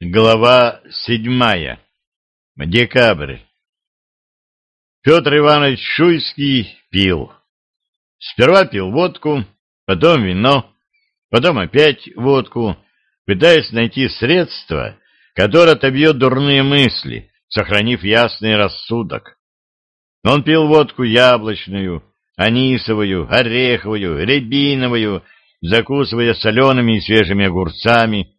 Глава седьмая. Декабрь. Петр Иванович Шуйский пил. Сперва пил водку, потом вино, потом опять водку, пытаясь найти средства, которое отобьет дурные мысли, сохранив ясный рассудок. Он пил водку яблочную, анисовую, ореховую, рябиновую, закусывая солеными и свежими огурцами,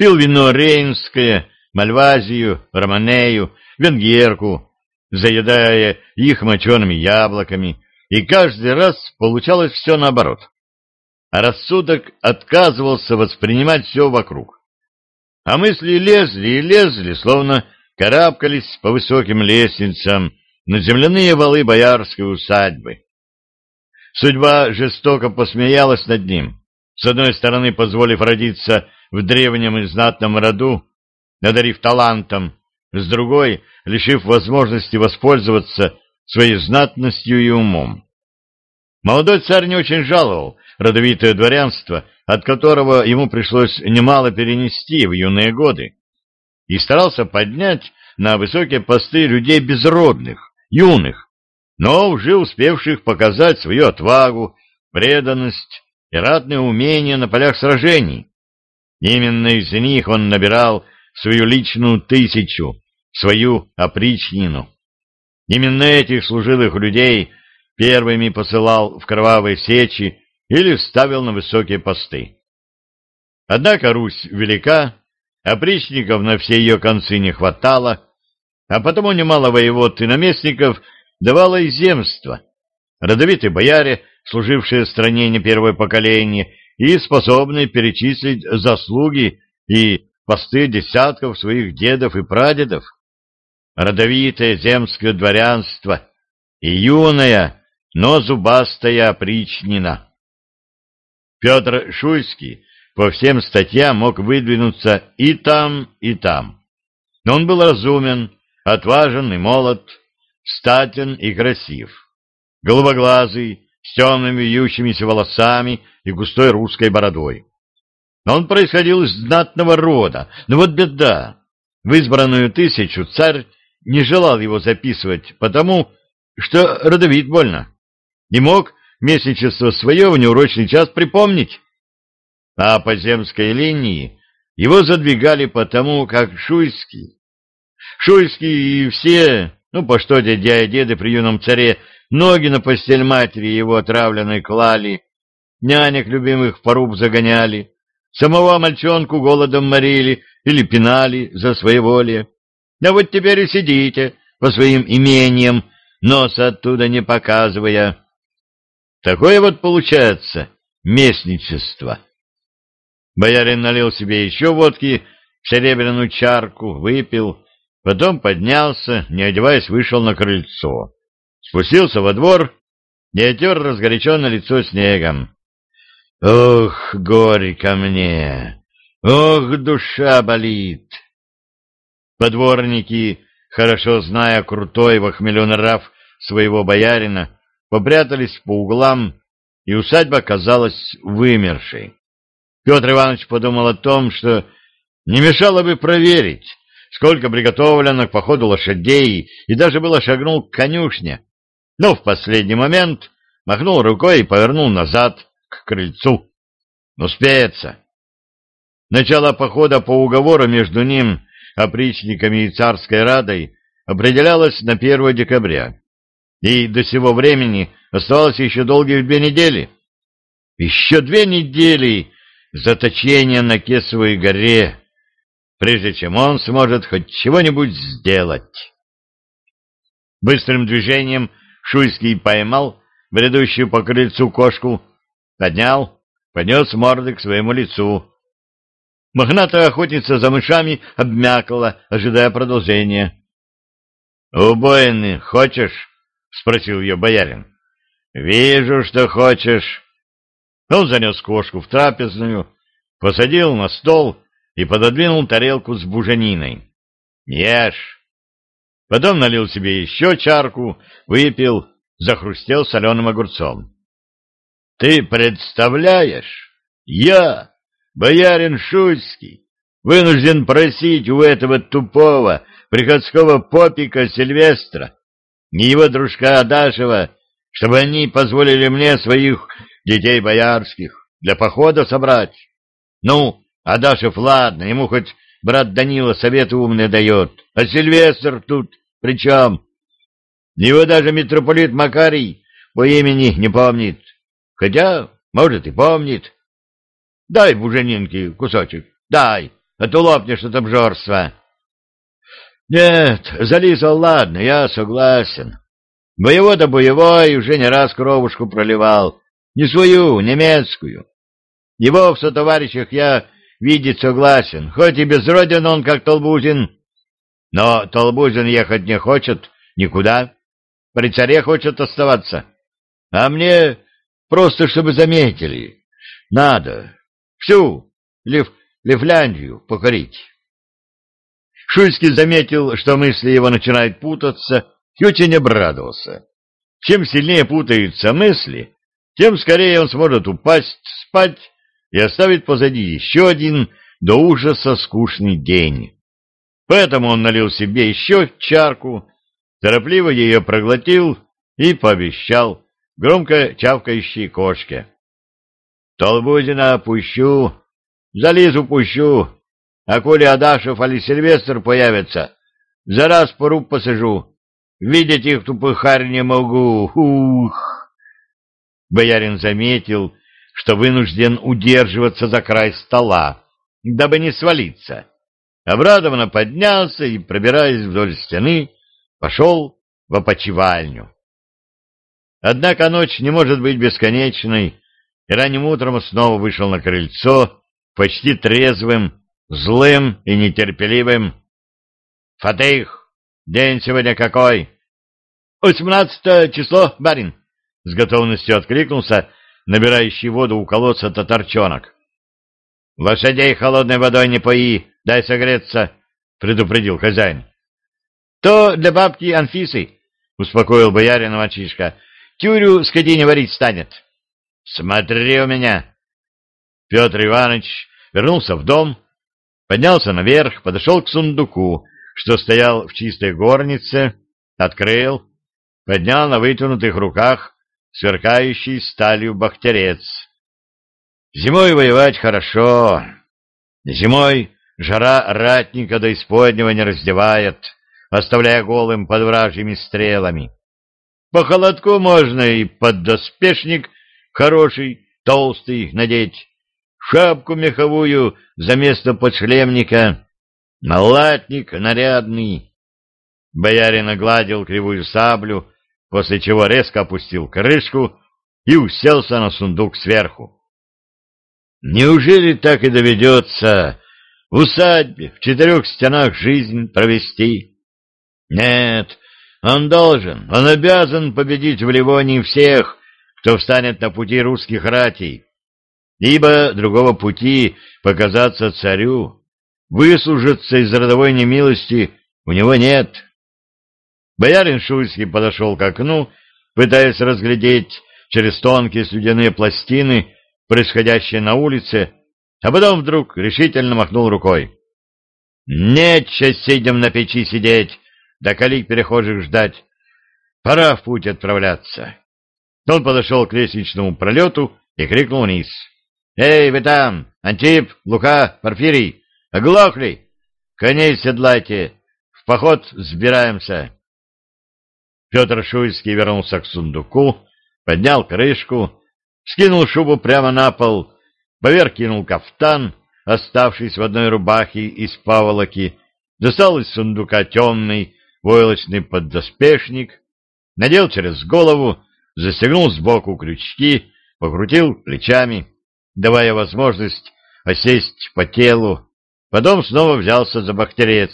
Пил вино рейнское, мальвазию, романею, венгерку, заедая их мочеными яблоками, и каждый раз получалось все наоборот. А рассудок отказывался воспринимать все вокруг. А мысли лезли и лезли, словно карабкались по высоким лестницам на земляные валы боярской усадьбы. Судьба жестоко посмеялась над ним, с одной стороны позволив родиться в древнем и знатном роду, надарив талантом, с другой — лишив возможности воспользоваться своей знатностью и умом. Молодой царь не очень жаловал родовитое дворянство, от которого ему пришлось немало перенести в юные годы, и старался поднять на высокие посты людей безродных, юных, но уже успевших показать свою отвагу, преданность и ратное умение на полях сражений, Именно из них он набирал свою личную тысячу, свою опричнину. Именно этих служилых людей первыми посылал в кровавые сечи или ставил на высокие посты. Однако Русь велика, опричников на все ее концы не хватало, а потому немало воевод и наместников давало и земство. Родовитые бояре, служившие стране не первое поколение, и способный перечислить заслуги и посты десятков своих дедов и прадедов. Родовитое земское дворянство и юная, но зубастая опричнина. Петр Шуйский по всем статьям мог выдвинуться и там, и там. Но он был разумен, отважен и молод, статен и красив, голубоглазый, с темными вьющимися волосами и густой русской бородой. Но он происходил из знатного рода, но вот беда. В избранную тысячу царь не желал его записывать, потому что родовит больно. Не мог местничество свое в неурочный час припомнить. А по земской линии его задвигали потому, как Шуйский. Шуйский и все, ну, по что дядя и деды при юном царе, ноги на постель матери его отравленной клали, нянек любимых в поруб загоняли, самого мальчонку голодом морили или пинали за своеволие. А вот теперь и сидите по своим имениям, носа оттуда не показывая. Такое вот получается местничество. Боярин налил себе еще водки в серебряную чарку, выпил, потом поднялся, не одеваясь, вышел на крыльцо. Спустился во двор и отер разгоряченное лицо снегом. Ох, горько мне! Ох, душа болит! Подворники, хорошо зная крутой в охмелю нрав своего боярина, попрятались по углам, и усадьба казалась вымершей. Петр Иванович подумал о том, что не мешало бы проверить, сколько приготовлено к походу лошадей, и даже было шагнул к конюшне, но в последний момент махнул рукой и повернул назад, к крыльцу. Успеется. Начало похода по уговору между ним, опричниками и царской радой определялось на 1 декабря, и до сего времени оставалось еще долгих две недели. Еще две недели заточения на Кесовой горе, прежде чем он сможет хоть чего-нибудь сделать. Быстрым движением Шуйский поймал бредущую по крыльцу кошку, поднял, поднес морды к своему лицу. Мохнатая охотница за мышами обмякла, ожидая продолжения. — Убойный хочешь? — спросил ее боярин. — Вижу, что хочешь. Он занес кошку в трапезную, посадил на стол и пододвинул тарелку с бужениной. — Ешь! Потом налил себе еще чарку, выпил, захрустел соленым огурцом. — Ты представляешь? Я, боярин Шуйский, вынужден просить у этого тупого приходского попика Сильвестра и его дружка Адашева, чтобы они позволили мне своих детей боярских для похода собрать. Ну, Адашев, ладно, ему хоть брат Данила советы умные дает, а Сильвестр тут при чем? Его даже митрополит Макарий по имени не помнит, хотя, может, и помнит. Дай буженинке кусочек, дай, а то лопнешь от обжорства. Нет, зализал, ладно, я согласен. Боевой-то боевой уже не раз кровушку проливал. Не свою, немецкую. Его в сотоварищах я видеть согласен, хоть и безроден он, как Толбузин. Но Толбузин ехать не хочет никуда. При царе хочет оставаться. А мне просто, чтобы заметили, надо всю Лев, Левляндию покорить. Шуйский заметил, что мысли его начинают путаться, и очень обрадовался. Чем сильнее путаются мысли, тем скорее он сможет упасть, спать и оставить позади еще один до ужаса скучный день. Поэтому он налил себе еще чарку, торопливо ее проглотил и пообещал громко чавкающей кошке. Толбузина пущу, зализу пущу, а коли Адашев или Сильвестр появятся, за раз по посажу. Видеть их тупыхарь не могу. Ух! Боярин заметил, что вынужден удерживаться за край стола, дабы не свалиться. Обрадованно поднялся и, пробираясь вдоль стены, пошел в опочивальню. Однако ночь не может быть бесконечной, и ранним утром снова вышел на крыльцо, почти трезвым, злым и нетерпеливым. — Фатих, день сегодня какой? — Восемнадцатое число, барин, — с готовностью откликнулся набирающий воду у колодца татарчонок. — Лошадей холодной водой не пои, дай согреться, — предупредил хозяин. — То для бабки Анфисы, — успокоил боярина мальчишка, — тюрю скотине варить станет. — Смотри у меня. Петр Иванович вернулся в дом, поднялся наверх, подошел к сундуку, что стоял в чистой горнице, открыл, поднял на вытянутых руках сверкающий сталью бахтерец. Зимой воевать хорошо. Зимой жара ратника до исподнего не раздевает, оставляя голым под вражьими стрелами. По холодку можно и поддоспешник хороший, толстый надеть, шапку меховую за место подшлемника, налатник нарядный. Боярин огладил кривую саблю, после чего резко опустил крышку и уселся на сундук сверху. Неужели так и доведется в усадьбе в четырех стенах жизнь провести? Нет, он должен, он обязан победить в Ливонии всех, кто встанет на пути русских ратей, ибо другого пути показаться царю, выслужиться из родовой немилости у него нет. Боярин Шуйский подошел к окну, пытаясь разглядеть через тонкие слюдяные пластины происходящее на улице, а потом вдруг решительно махнул рукой. «Нече сидим на печи сидеть, да калик перехожих ждать. Пора в путь отправляться». Он подошел к лестничному пролету и крикнул вниз. «Эй, вы там! Антип, Лука, Порфирий! Оглохли! Коней седлайте! В поход сбираемся!» Петр Шуйский вернулся к сундуку, поднял крышку, скинул шубу прямо на пол, поверх кинул кафтан, оставшись в одной рубахе из паволоки, достал из сундука темный войлочный поддоспешник, надел через голову, застегнул сбоку крючки, покрутил плечами, давая возможность осесть по телу, потом снова взялся за бахтерец.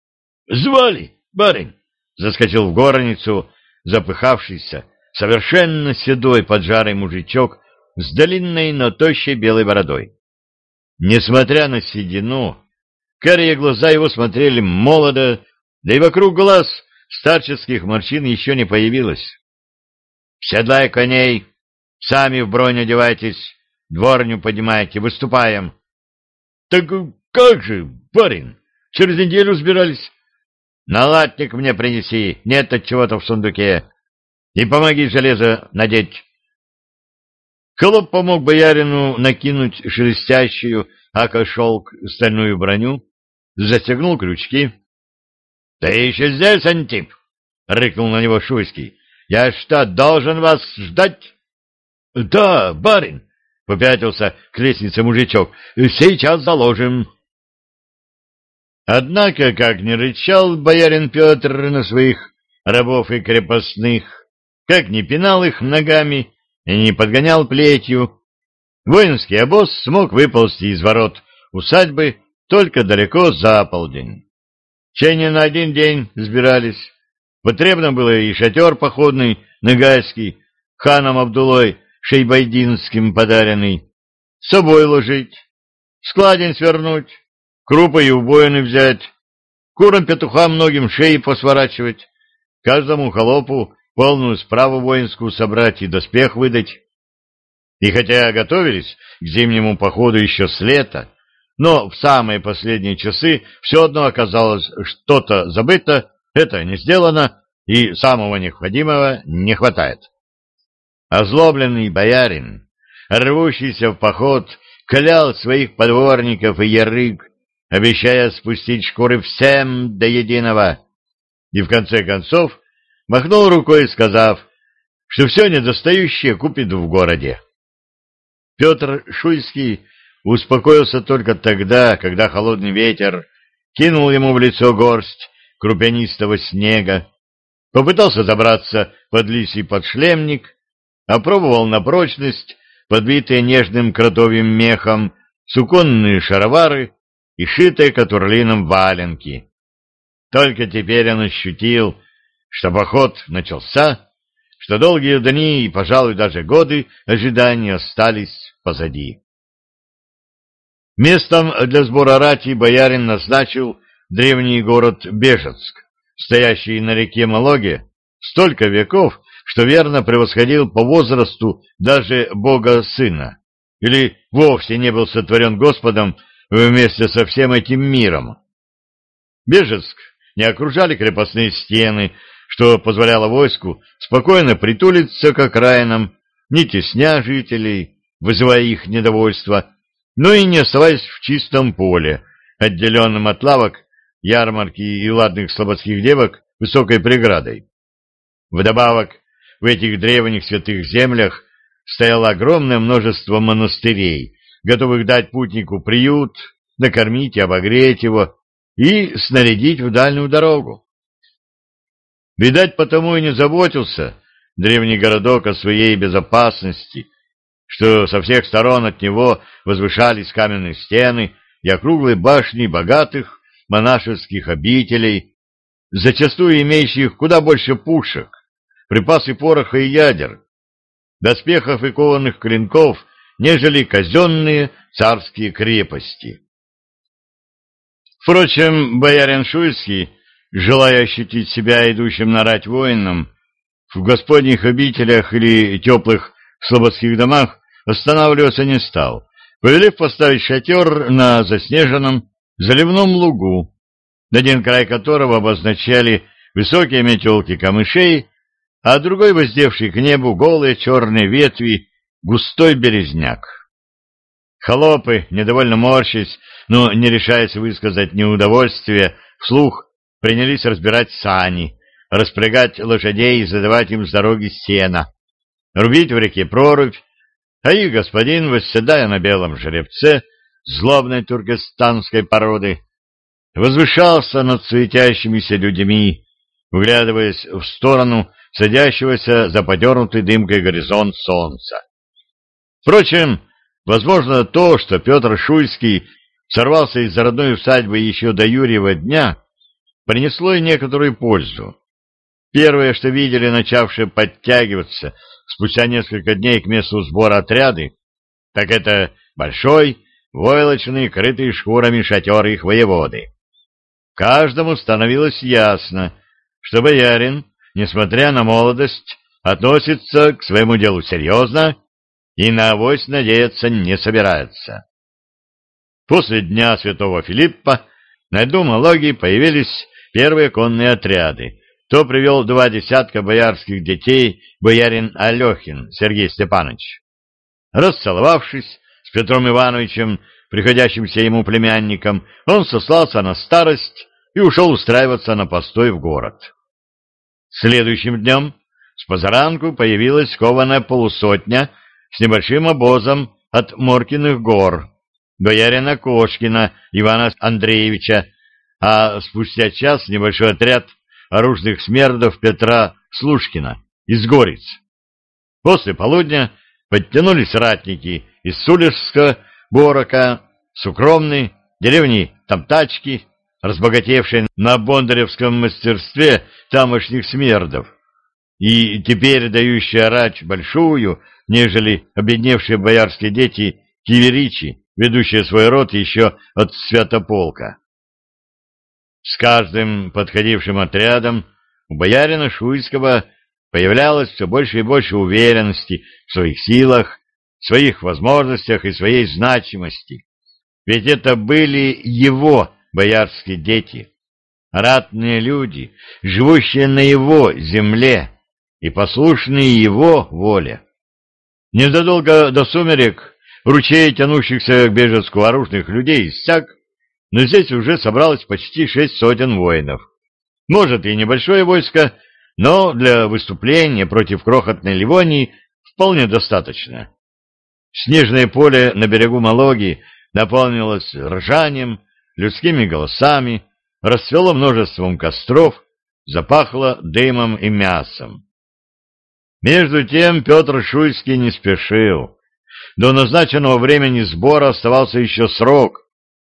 — Звали, барин! Заскочил в горницу запыхавшийся, совершенно седой поджарый мужичок с длинной, но тощей белой бородой. Несмотря на седину, карие глаза его смотрели молодо, да и вокруг глаз старческих морщин еще не появилось. — Седлай коней, сами в бронь одевайтесь, дворню поднимайте, выступаем. — Так — Как же, барин, через неделю сбирались. — Налатник мне принеси, нет от чего-то в сундуке. И помоги железо надеть. Холоп помог боярину накинуть шелестящую ака-шелк стальную броню, застегнул крючки. — Ты еще здесь, Антип? — рыкнул на него Шуйский. — Я что, должен вас ждать? — Да, барин, — попятился к лестнице мужичок. — Сейчас заложим. Однако, как не рычал боярин Петр на своих рабов и крепостных, как не пинал их ногами и не подгонял плетью, воинский обоз смог выползти из ворот усадьбы только далеко за полдень. Не на один день сбирались. Потребно было и шатер походный, Нагайский, ханом Абдулой Шейбайдинским подаренный, с собой ложить, складень свернуть, крупы и убоины взять, курам-петухам многим шеи посворачивать, каждому холопу полную справу воинскую собрать и доспех выдать. И хотя готовились к зимнему походу еще с лета, но в самые последние часы все одно оказалось что-то забыто, это не сделано, и самого необходимого не хватает. Озлобленный боярин, рвущийся в поход, клял своих подворников и ярык, обещая спустить шкуры всем до единого, и в конце концов махнул рукой, сказав, что все недостающее купит в городе. Петр Шуйский успокоился только тогда, когда холодный ветер кинул ему в лицо горсть крупянистого снега, попытался забраться под лисий подшлемник, опробовал на прочность подбитые нежным кротовьим мехом суконные шаровары и шитые катурлином валенки. Только теперь он ощутил, что поход начался, что долгие дни и, пожалуй, даже годы ожидания остались позади. Местом для сбора рати боярин назначил древний город Бежецк, стоящий на реке Малоге столько веков, что верно превосходил по возрасту даже Бога Сына, или вовсе не был сотворен Господом вместе со всем этим миром. Бежецк не окружали крепостные стены, что позволяло войску спокойно притулиться к окраинам, не тесня жителей, вызывая их недовольство, но и не оставаясь в чистом поле, отделенном от лавок, ярмарки и ладных слободских девок высокой преградой. Вдобавок, в этих древних святых землях стояло огромное множество монастырей, готовых дать путнику приют, накормить и обогреть его и снарядить в дальнюю дорогу. Видать, потому и не заботился древний городок о своей безопасности, что со всех сторон от него возвышались каменные стены и округлые башни богатых монашеских обителей, зачастую имеющих куда больше пушек, припасы пороха и ядер, доспехов и кованых клинков, нежели казенные царские крепости. Впрочем, боярин Шуйский, желая ощутить себя идущим на рать воином, в господних обителях или теплых слободских домах останавливаться не стал, повелев поставить шатер на заснеженном заливном лугу, один край которого обозначали высокие метелки камышей, а другой, воздевший к небу голые черные ветви, густой березняк. Холопы, недовольно морщись, но не решаясь высказать неудовольствие, вслух принялись разбирать сани, распрягать лошадей и задавать им с дороги сена, рубить в реке прорубь, а их господин, восседая на белом жеребце злобной туркестанской породы, возвышался над светящимися людьми, вглядываясь в сторону садящегося за подернутый дымкой горизонт солнца. Впрочем, возможно, то, что Петр Шуйский сорвался из родной усадьбы еще до Юрьева дня, принесло и некоторую пользу. Первое, что видели начавшие подтягиваться спустя несколько дней к месту сбора отряды, так это большой, войлочный, крытый шкурами шатер их воеводы. Каждому становилось ясно, что боярин, несмотря на молодость, относится к своему делу серьезно и на авось надеяться не собирается. После Дня Святого Филиппа на льду Малоги появились первые конные отряды. То привел два десятка боярских детей боярин Алехин Сергей Степанович. Расцеловавшись с Петром Ивановичем, приходящимся ему племянником, он сослался на старость и ушел устраиваться на постой в город. Следующим днем с позаранку появилась кованая полусотня с небольшим обозом от Моркиных гор, боярина Кошкина Ивана Андреевича, а спустя час небольшой отряд оружных смердов Петра Слушкина из Гориц. После полудня подтянулись ратники из Сулежска, Борока, Сукромны, деревни Тамтачки, разбогатевшие на бондаревском мастерстве тамошних смердов, и теперь дающая рач большую, нежели обедневшие боярские дети киверичи, ведущие свой род еще от святополка. С каждым подходившим отрядом у боярина Шуйского появлялось все больше и больше уверенности в своих силах, своих возможностях и своей значимости. Ведь это были его боярские дети, ратные люди, живущие на его земле и послушные его воле. Незадолго до сумерек ручей тянущихся к Бежецку оружных людей иссяк, но здесь уже собралось почти шесть сотен воинов. Может и небольшое войско, но для выступления против крохотной Ливонии вполне достаточно. Снежное поле на берегу Малоги наполнилось ржанием, людскими голосами, расцвело множеством костров, запахло дымом и мясом. Между тем Петр Шуйский не спешил. До назначенного времени сбора оставался еще срок,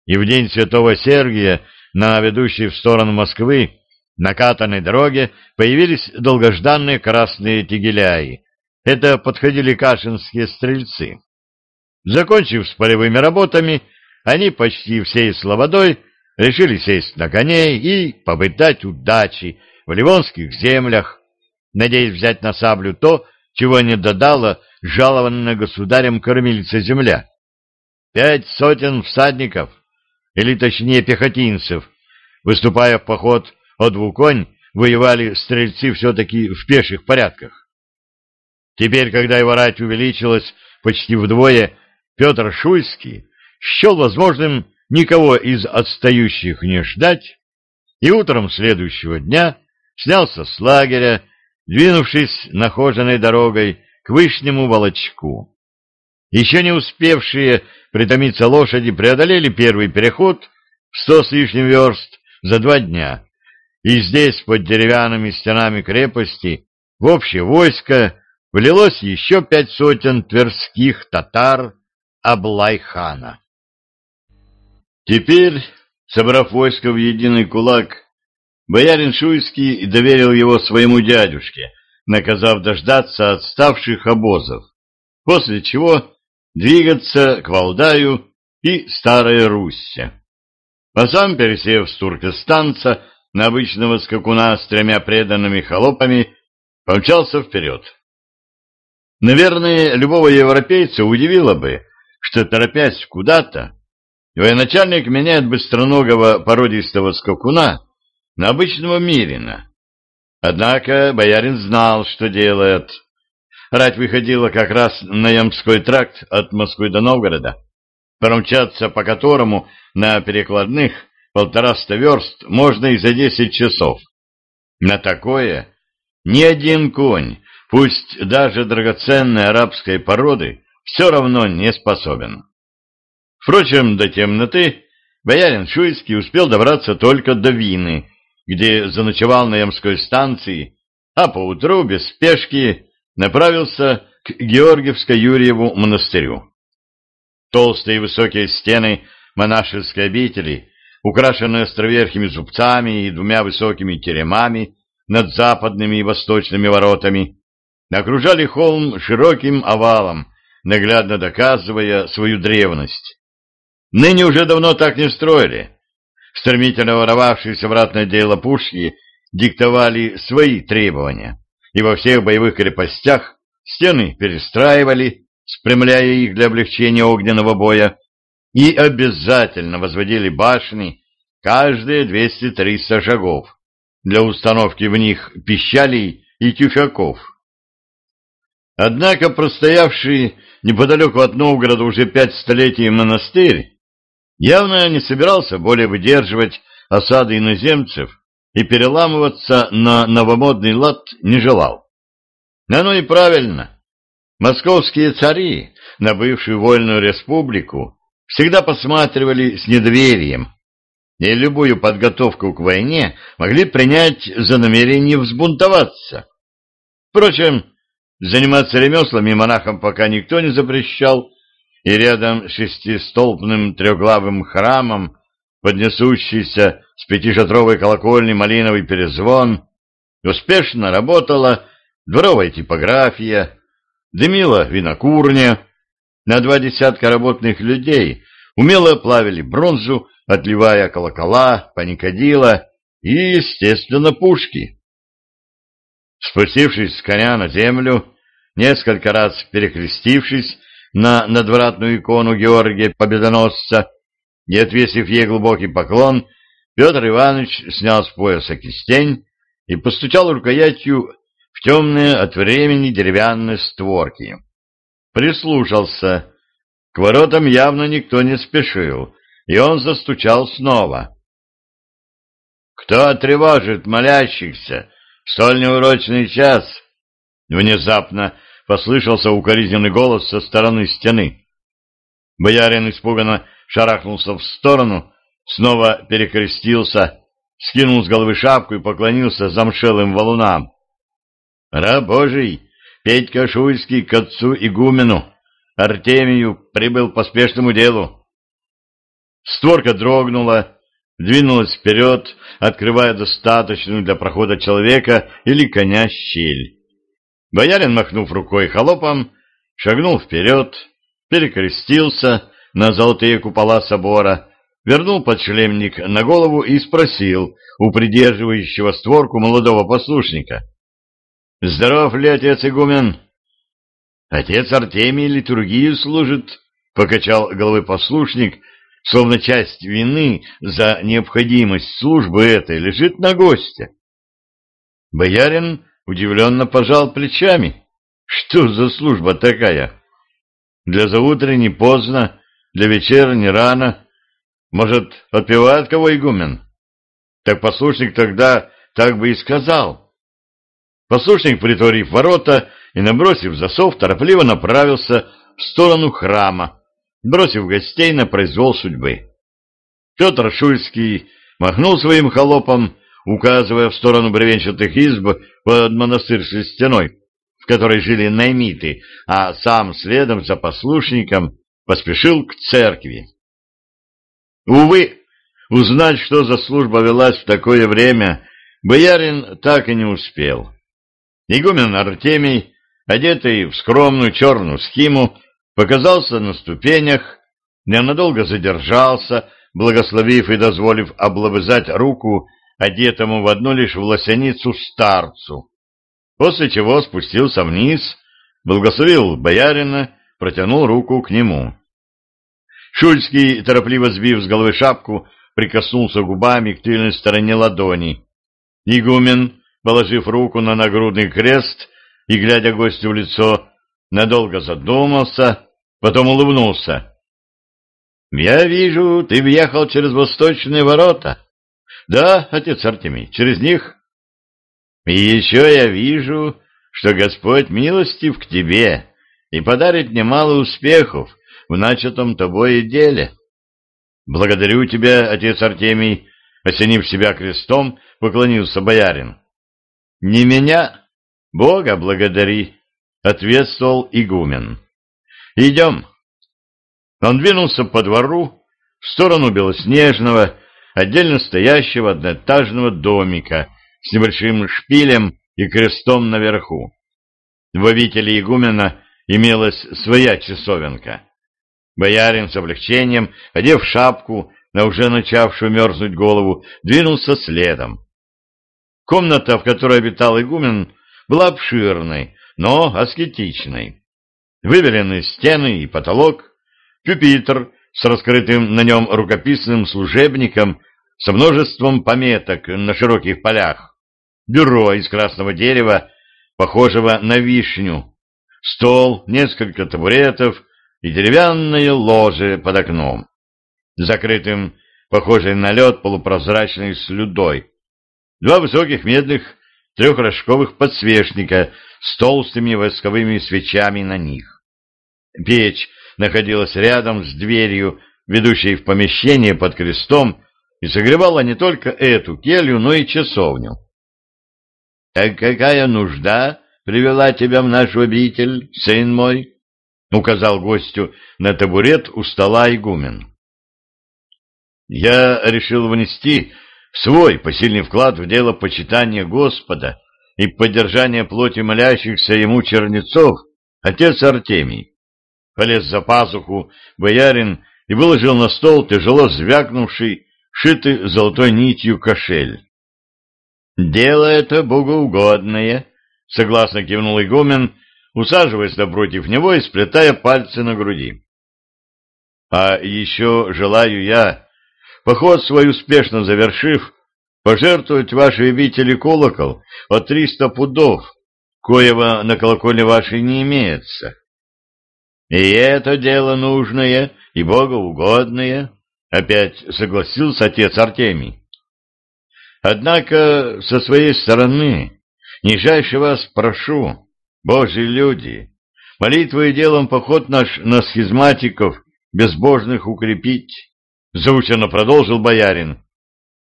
и в день Святого Сергия на ведущей в сторону Москвы накатанной дороге появились долгожданные красные тегеляи. Это подходили кашинские стрельцы. Закончив с полевыми работами, они почти всей слободой решили сесть на коней и попытать удачи в ливонских землях, надеясь взять на саблю то, чего не додала жалованная государем кормилица земля. Пять сотен всадников, или точнее пехотинцев, выступая в поход от двуконь, воевали стрельцы все-таки в пеших порядках. Теперь, когда его рать увеличилась почти вдвое, Петр Шуйский счел возможным никого из отстающих не ждать, и утром следующего дня снялся с лагеря, двинувшись нахоженной дорогой к Вышнему Волочку. Еще не успевшие притомиться лошади преодолели первый переход в сто с лишним верст за два дня, и здесь, под деревянными стенами крепости, в общее войско влилось еще пять сотен тверских татар Аблайхана. Теперь, собрав войско в единый кулак, боярин Шуйский доверил его своему дядюшке, наказав дождаться отставших обозов, после чего двигаться к Валдаю и Старой Руссе. А сам, пересев с туркестанца на обычного скакуна с тремя преданными холопами, помчался вперед. Наверное, любого европейца удивило бы, что, торопясь куда-то, военачальник меняет быстроногого породистого скакуна на обычного мирина. Однако боярин знал, что делает. Рать выходила как раз на Ямской тракт от Москвы до Новгорода, промчаться по которому на перекладных полтораста верст можно и за десять часов. На такое ни один конь, пусть даже драгоценной арабской породы, все равно не способен. Впрочем, до темноты боярин Шуйский успел добраться только до Вины, где заночевал на Ямской станции, а поутру без спешки направился к Георгиевско-Юрьеву монастырю. Толстые высокие стены монашеской обители, украшенные островерхими зубцами и двумя высокими теремами над западными и восточными воротами, окружали холм широким овалом, наглядно доказывая свою древность. Ныне уже давно так не строили. Стремительно воровавшиеся в ратное дело пушки диктовали свои требования, и во всех боевых крепостях стены перестраивали, спрямляя их для облегчения огненного боя, и обязательно возводили башни каждые 200-300 шагов для установки в них пищалей и тюфяков. Однако простоявший неподалеку от Новгорода уже пять столетий монастырь явно не собирался более выдерживать осады иноземцев и переламываться на новомодный лад не желал. Оно и правильно. Московские цари на бывшую вольную республику всегда посматривали с недоверием и любую подготовку к войне могли принять за намерение взбунтоваться. Впрочем, заниматься ремеслами монахам пока никто не запрещал, и рядом с шестистолпным трехглавым храмом, поднесущийся с пятишатровой колокольни малиновый перезвон, успешно работала дворовая типография, дымила винокурня, на два десятка работных людей умело плавили бронзу, отливая колокола, паникодила и, естественно, пушки. Спустившись с коня на землю, несколько раз перекрестившись на надвратную икону Георгия Победоносца и отвесив ей глубокий поклон, Петр Иванович снял с пояса кистень и постучал рукоятью в темные от времени деревянные створки. Прислушался. К воротам явно никто не спешил, и он застучал снова. «Кто тревожит молящихся в столь неурочный час?» Внезапно послышался укоризненный голос со стороны стены. Боярин испуганно шарахнулся в сторону, снова перекрестился, скинул с головы шапку и поклонился замшелым валунам. «Раб Божий!» Петька Шуйский к отцу игумену, Артемию, прибыл по спешному делу. Створка дрогнула, двинулась вперед, открывая достаточную для прохода человека или коня щель. Боярин, махнув рукой холопом, шагнул вперед, перекрестился на золотые купола собора, вернул подшлемник на голову и спросил у придерживающего створку молодого послушника — Здоров ли отец игумен? Отец Артемий литургию служит, покачал головой послушник, словно часть вины за необходимость службы этой лежит на госте. Боярин удивленно пожал плечами. Что за служба такая? Для заутренней поздно, для вечерней рано. Может, отпевает кого игумен? Так послушник тогда так бы и сказал. Послушник, притворив ворота и набросив засов, торопливо направился в сторону храма, бросив гостей на произвол судьбы. Петр Шуйский махнул своим холопом, указывая в сторону бревенчатых изб под монастырской стеной, в которой жили наймиты, а сам следом за послушником поспешил к церкви. Увы, узнать, что за служба велась в такое время, боярин так и не успел. Игумен Артемий, одетый в скромную черную схиму, показался на ступенях, ненадолго задержался, благословив и дозволив облобызать руку одетому в одну лишь власяницу старцу, после чего спустился вниз, благословил боярина, протянул руку к нему. Шульский, торопливо сбив с головы шапку, прикоснулся губами к тыльной стороне ладони. Игумен положив руку на нагрудный крест и, глядя гостю в лицо, надолго задумался, потом улыбнулся. — Я вижу, ты въехал через восточные ворота. — Да, отец Артемий, через них. — И еще я вижу, что Господь милостив к тебе и подарит немало успехов в начатом тобой деле. — Благодарю тебя, отец Артемий, осенив себя крестом, поклонился боярин. — Не меня, Бога благодари, — ответствовал игумен. — Идем. Он двинулся по двору в сторону белоснежного, отдельно стоящего одноэтажного домика с небольшим шпилем и крестом наверху. В обители игумена имелась своя часовенка. Боярин с облегчением, одев шапку на уже начавшую мерзнуть голову, двинулся следом. Комната, в которой обитал игумен, была обширной, но аскетичной. Выверены стены и потолок, пюпитр с раскрытым на нем рукописным служебником со множеством пометок на широких полях, бюро из красного дерева, похожего на вишню, стол, несколько табуретов и деревянное ложе под окном, закрытым, похожей на лед, полупрозрачной слюдой, два высоких медных трехрожковых подсвечника с толстыми восковыми свечами на них. Печь находилась рядом с дверью, ведущей в помещение под крестом, и согревала не только эту келью, но и часовню. — Так какая нужда привела тебя в наш обитель, сын мой? — указал гостю на табурет у стола игумен. — Я решил внести свой посильный вклад в дело почитания Господа и поддержания плоти молящихся ему чернецов, отец Артемий. Полез за пазуху боярин и выложил на стол тяжело звякнувший, шитый золотой нитью кошель. «Дело это богоугодное», — согласно кивнул игумен, усаживаясь напротив него и сплетая пальцы на груди. «А еще желаю я, поход свой успешно завершив, пожертвовать вашей обители колокол от триста пудов, коего на колоколе вашей не имеется. И это дело нужное и богоугодное, опять согласился отец Артемий. Однако со своей стороны нижайше вас прошу, Божьи люди, молитвой и делом поход наш на схизматиков безбожных укрепить, заученно продолжил боярин,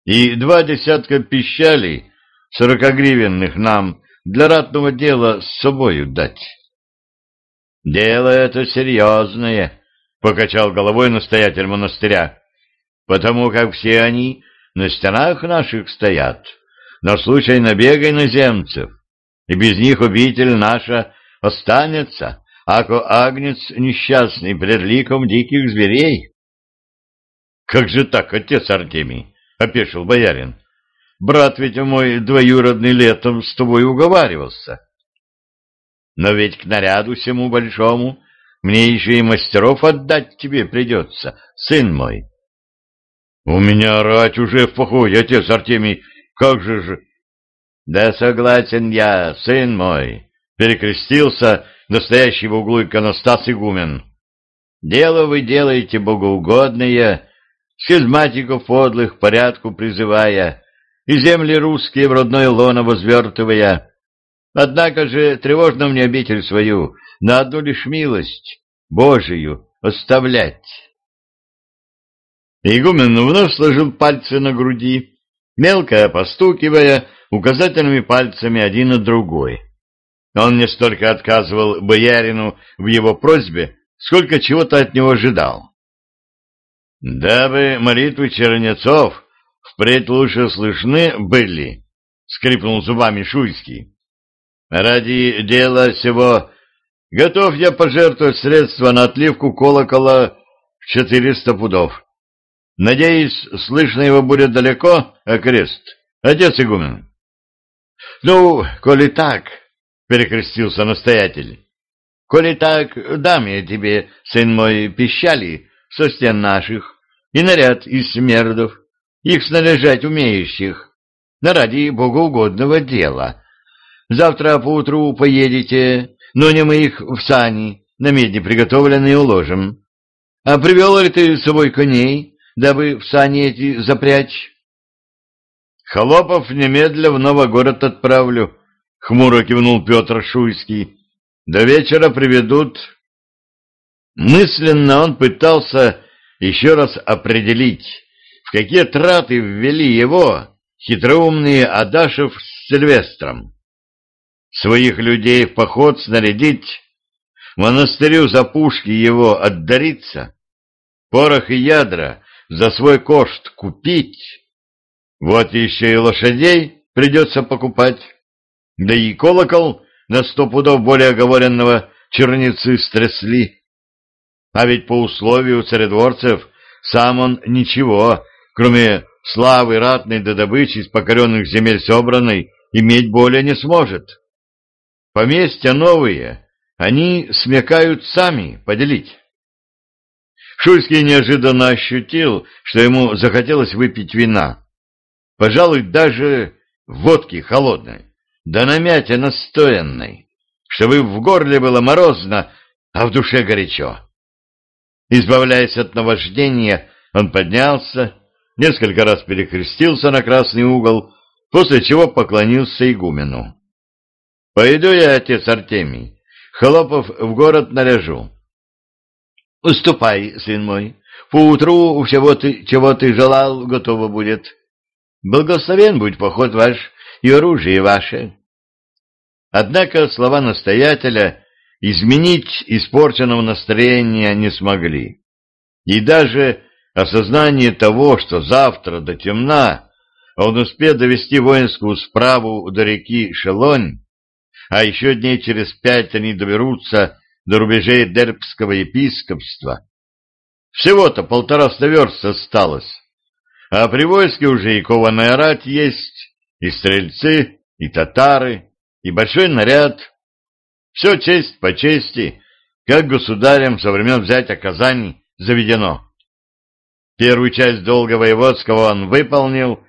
и два десятка пищалей сорокогривенных нам для ратного дела с собою дать. — Дело это серьезное, — покачал головой настоятель монастыря, — потому как все они на стенах наших стоят, на случай набега иноземцев, и без них обитель наша останется, ако агнец несчастный пред ликом диких зверей. — Как же так, отец Артемий? — опешил боярин. — Брат ведь мой двоюродный летом с тобой уговаривался. — Но ведь к наряду всему большому мне еще и мастеров отдать тебе придется, сын мой. — У меня рать уже в походе, отец Артемий, как же же... — Да согласен я, сын мой, — перекрестился настоящий в углу иконостас игумен. — Дело вы делаете богоугодное, схизматиков подлых порядку призывая, и земли русские в родное лоно возвертывая. Однако же тревожно мне обитель свою на одну лишь милость Божию оставлять. Игумен вновь сложил пальцы на груди, мелко постукивая указательными пальцами один на другой. Он не столько отказывал боярину в его просьбе, сколько чего-то от него ожидал. «Дабы молитвы чернецов впредь лучше слышны были», — скрипнул зубами Шуйский. «Ради дела сего готов я пожертвовать средства на отливку колокола в четыреста пудов. Надеюсь, слышно его будет далеко, окрест, отец игумен. — Ну, коли так, — перекрестился настоятель, — коли так, дам я тебе, сын мой, пищали со стен наших и наряд из смердов, их снаряжать умеющих, на ради богоугодного дела. Завтра поутру поедете, но не мы их в сани, на медне приготовленные уложим. А привел ли ты с собой коней, дабы в сани эти запрячь? Холопов немедля в Новогород отправлю, — хмуро кивнул Петр Шуйский. До вечера приведут. Мысленно он пытался еще раз определить, в какие траты ввели его хитроумные Адашев с Сильвестром. Своих людей в поход снарядить, монастырю за пушки его отдариться, порох и ядра за свой кошт купить, вот еще и лошадей придется покупать, да и колокол на сто пудов более оговоренного черницы стрясли. А ведь по условию царедворцев сам он ничего, кроме славы ратной до добычи из покоренных земель собранной, иметь более не сможет. Поместья новые они смекают сами поделить. Шуйский неожиданно ощутил, что ему захотелось выпить вина. Пожалуй, даже водки холодной, да на мяте настоянной, чтобы в горле было морозно, а в душе горячо. Избавляясь от наваждения, он поднялся, несколько раз перекрестился на красный угол, после чего поклонился игумену. — Пойду я, отец Артемий, Холопов в город наряжу. — Уступай, сын мой, поутру всего ты, чего ты желал, готово будет. Благословен будь поход ваш и оружие ваше. Однако слова настоятеля изменить испорченного настроения не смогли. И даже осознание того, что завтра до темна он успеет довести воинскую справу до реки Шелонь, а еще дней через пять они доберутся до рубежей Дербского епископства. Всего-то полтораста верст осталось, а при войске уже и кованая рать есть, и стрельцы, и татары, и большой наряд. Все честь по чести, как государем со времен взятия Казани заведено. Первую часть долга воеводского он выполнил,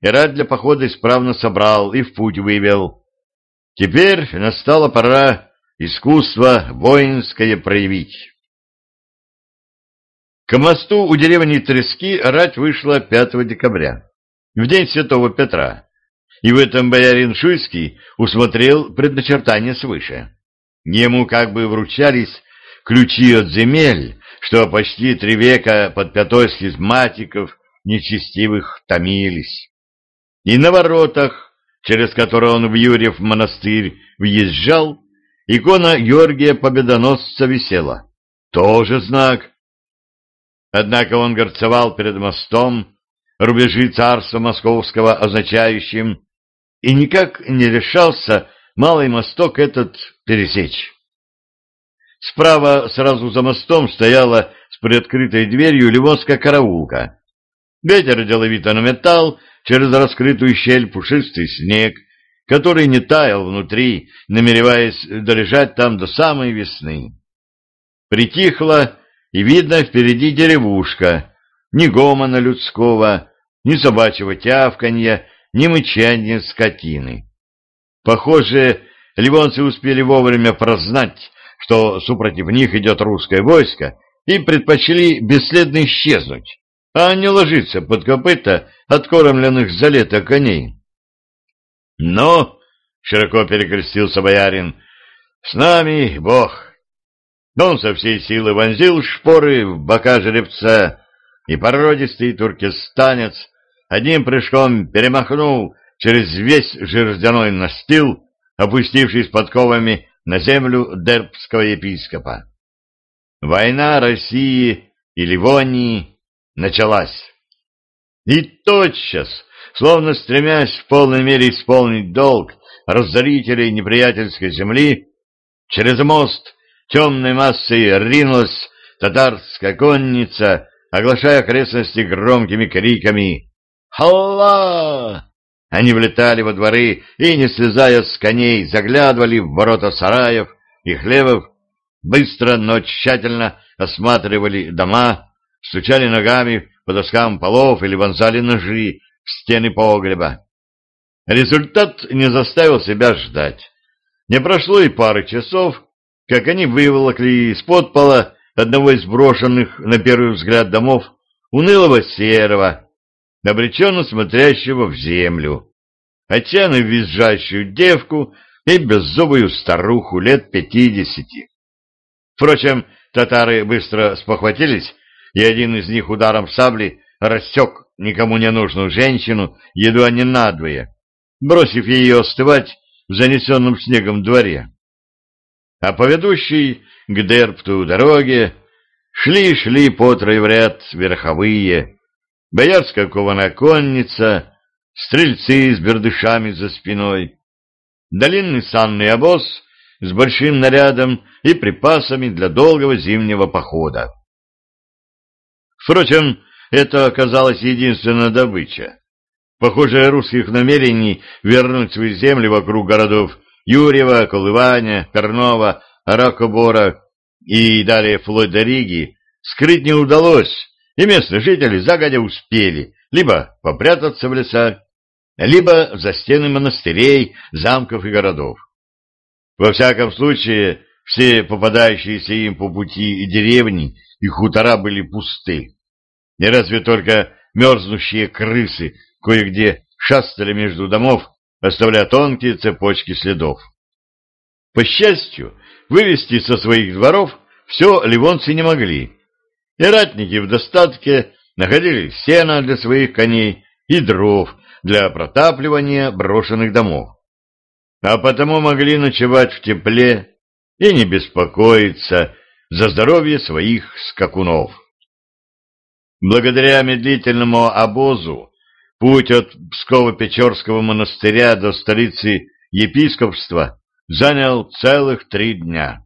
и рад для похода исправно собрал и в путь вывел. Теперь настала пора искусство воинское проявить. К мосту у деревни Трески рать вышла 5 декабря, в день Святого Петра, и в этом боярин Шуйский усмотрел предначертание свыше. Ему как бы вручались ключи от земель, что почти три века под пятой схизматиков нечестивых томились. И на воротах, через которые он в Юрьев монастырь въезжал, икона Георгия Победоносца висела. Тоже знак. Однако он горцевал перед мостом, рубежи царства московского означающим, и никак не решался малый мосток этот пересечь. Справа, сразу за мостом, стояла с приоткрытой дверью ливонская караулка. Ветер деловито наметал через раскрытую щель пушистый снег, который не таял внутри, намереваясь долежать там до самой весны. Притихло, и видно впереди деревушка, ни гомона людского, ни собачьего тявканья, ни мычания скотины. Похоже, ливонцы успели вовремя прознать, что супротив них идет русское войско, и предпочли бесследно исчезнуть, а не ложиться под копыта откормленных за лето коней. «Но!» — широко перекрестился боярин. «С нами Бог!» Он со всей силы вонзил шпоры в бока жеребца, и породистый туркестанец одним прыжком перемахнул через весь жердяной настил, опустившись подковами на землю дербского епископа. Война России и Ливонии началась. И тотчас, словно стремясь в полной мере исполнить долг разорителей неприятельской земли, через мост темной массой ринулась татарская конница, оглашая окрестности громкими криками «Халла!». Они влетали во дворы и, не слезая с коней, заглядывали в ворота сараев и хлевов, быстро, но тщательно осматривали дома, стучали ногами по доскам полов или вонзали ножи в стены погреба. Результат не заставил себя ждать. Не прошло и пары часов, как они выволокли из-под пола одного из брошенных на первый взгляд домов унылого серого, обреченно смотрящего в землю, отчаянно визжащую девку и беззубую старуху лет пятидесяти. Впрочем, татары быстро спохватились, и один из них ударом сабли рассек никому не нужную женщину едва не надвое, бросив ее остывать в занесенном снегом дворе. А по ведущей к Дерпту дороге шли-шли по трое в ряд верховые, боярская кованая конница, стрельцы с бердышами за спиной, долинный санный обоз с большим нарядом и припасами для долгого зимнего похода. Впрочем, это оказалась единственная добыча. Похоже, русских намерений вернуть свои земли вокруг городов Юрьева, Колываня, Пернова, Ракобора и далее вплоть до Риги скрыть не удалось, и местные жители загодя успели либо попрятаться в леса, либо за стены монастырей, замков и городов. Во всяком случае, все попадающиеся им по пути и деревни, и хутора были пусты. Не разве только мерзнущие крысы кое-где шастали между домов, оставляя тонкие цепочки следов. По счастью, вывести со своих дворов все ливонцы не могли, и ратники в достатке находили сено для своих коней и дров для протапливания брошенных домов. А потому могли ночевать в тепле и не беспокоиться за здоровье своих скакунов. Благодаря медлительному обозу путь от Псково-Печорского монастыря до столицы епископства занял целых три дня.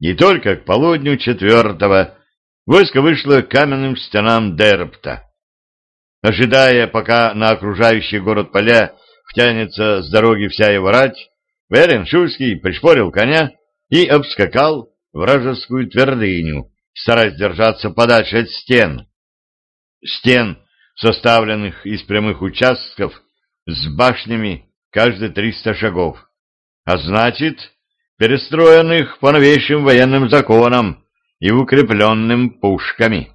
И только к полудню четвертого войско вышло к каменным стенам Дерпта. Ожидая, пока на окружающий город поля втянется с дороги вся его рать, Верен Шульский пришпорил коня и обскакал вражескую твердыню, стараясь держаться подальше от стен. Стен, составленных из прямых участков, с башнями каждые триста шагов, а значит, перестроенных по новейшим военным законам и укрепленным пушками.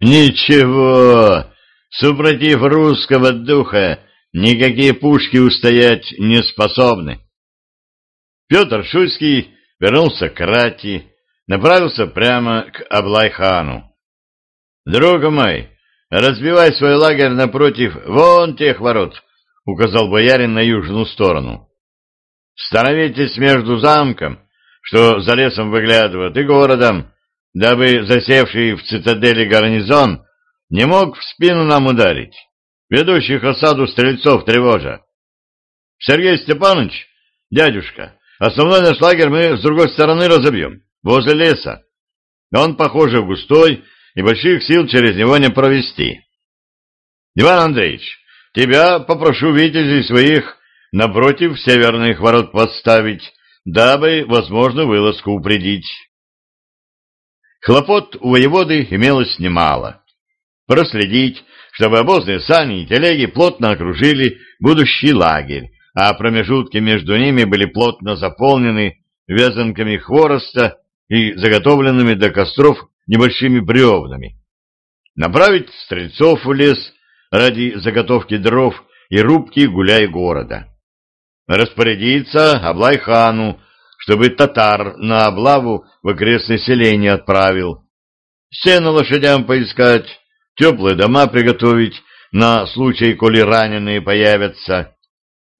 Ничего, супротив русского духа никакие пушки устоять не способны. Петр Шуйский вернулся к Рати, направился прямо к Аблайхану. «Друг мой, разбивай свой лагерь напротив вон тех ворот», — указал боярин на южную сторону. «Становитесь между замком, что за лесом выглядывает, и городом, дабы засевший в цитадели гарнизон не мог в спину нам ударить, ведущих осаду стрельцов тревожа. Сергей Степанович, дядюшка, основной наш лагерь мы с другой стороны разобьем, возле леса. Он, похоже, густой, и больших сил через него не провести. Иван Андреевич, тебя попрошу витязей своих напротив северных ворот подставить, дабы возможно вылазку упредить. Хлопот у воеводы имелось немало. Проследить, чтобы обозные сани и телеги плотно окружили будущий лагерь, а промежутки между ними были плотно заполнены вязанками хвороста и заготовленными до костров небольшими бревнами. Направить стрельцов в лес ради заготовки дров и рубки гуляй города. Распорядиться Аблайхану, чтобы татар на облаву в окрестное селение отправил. Сено лошадям поискать, теплые дома приготовить на случай, коли раненые появятся.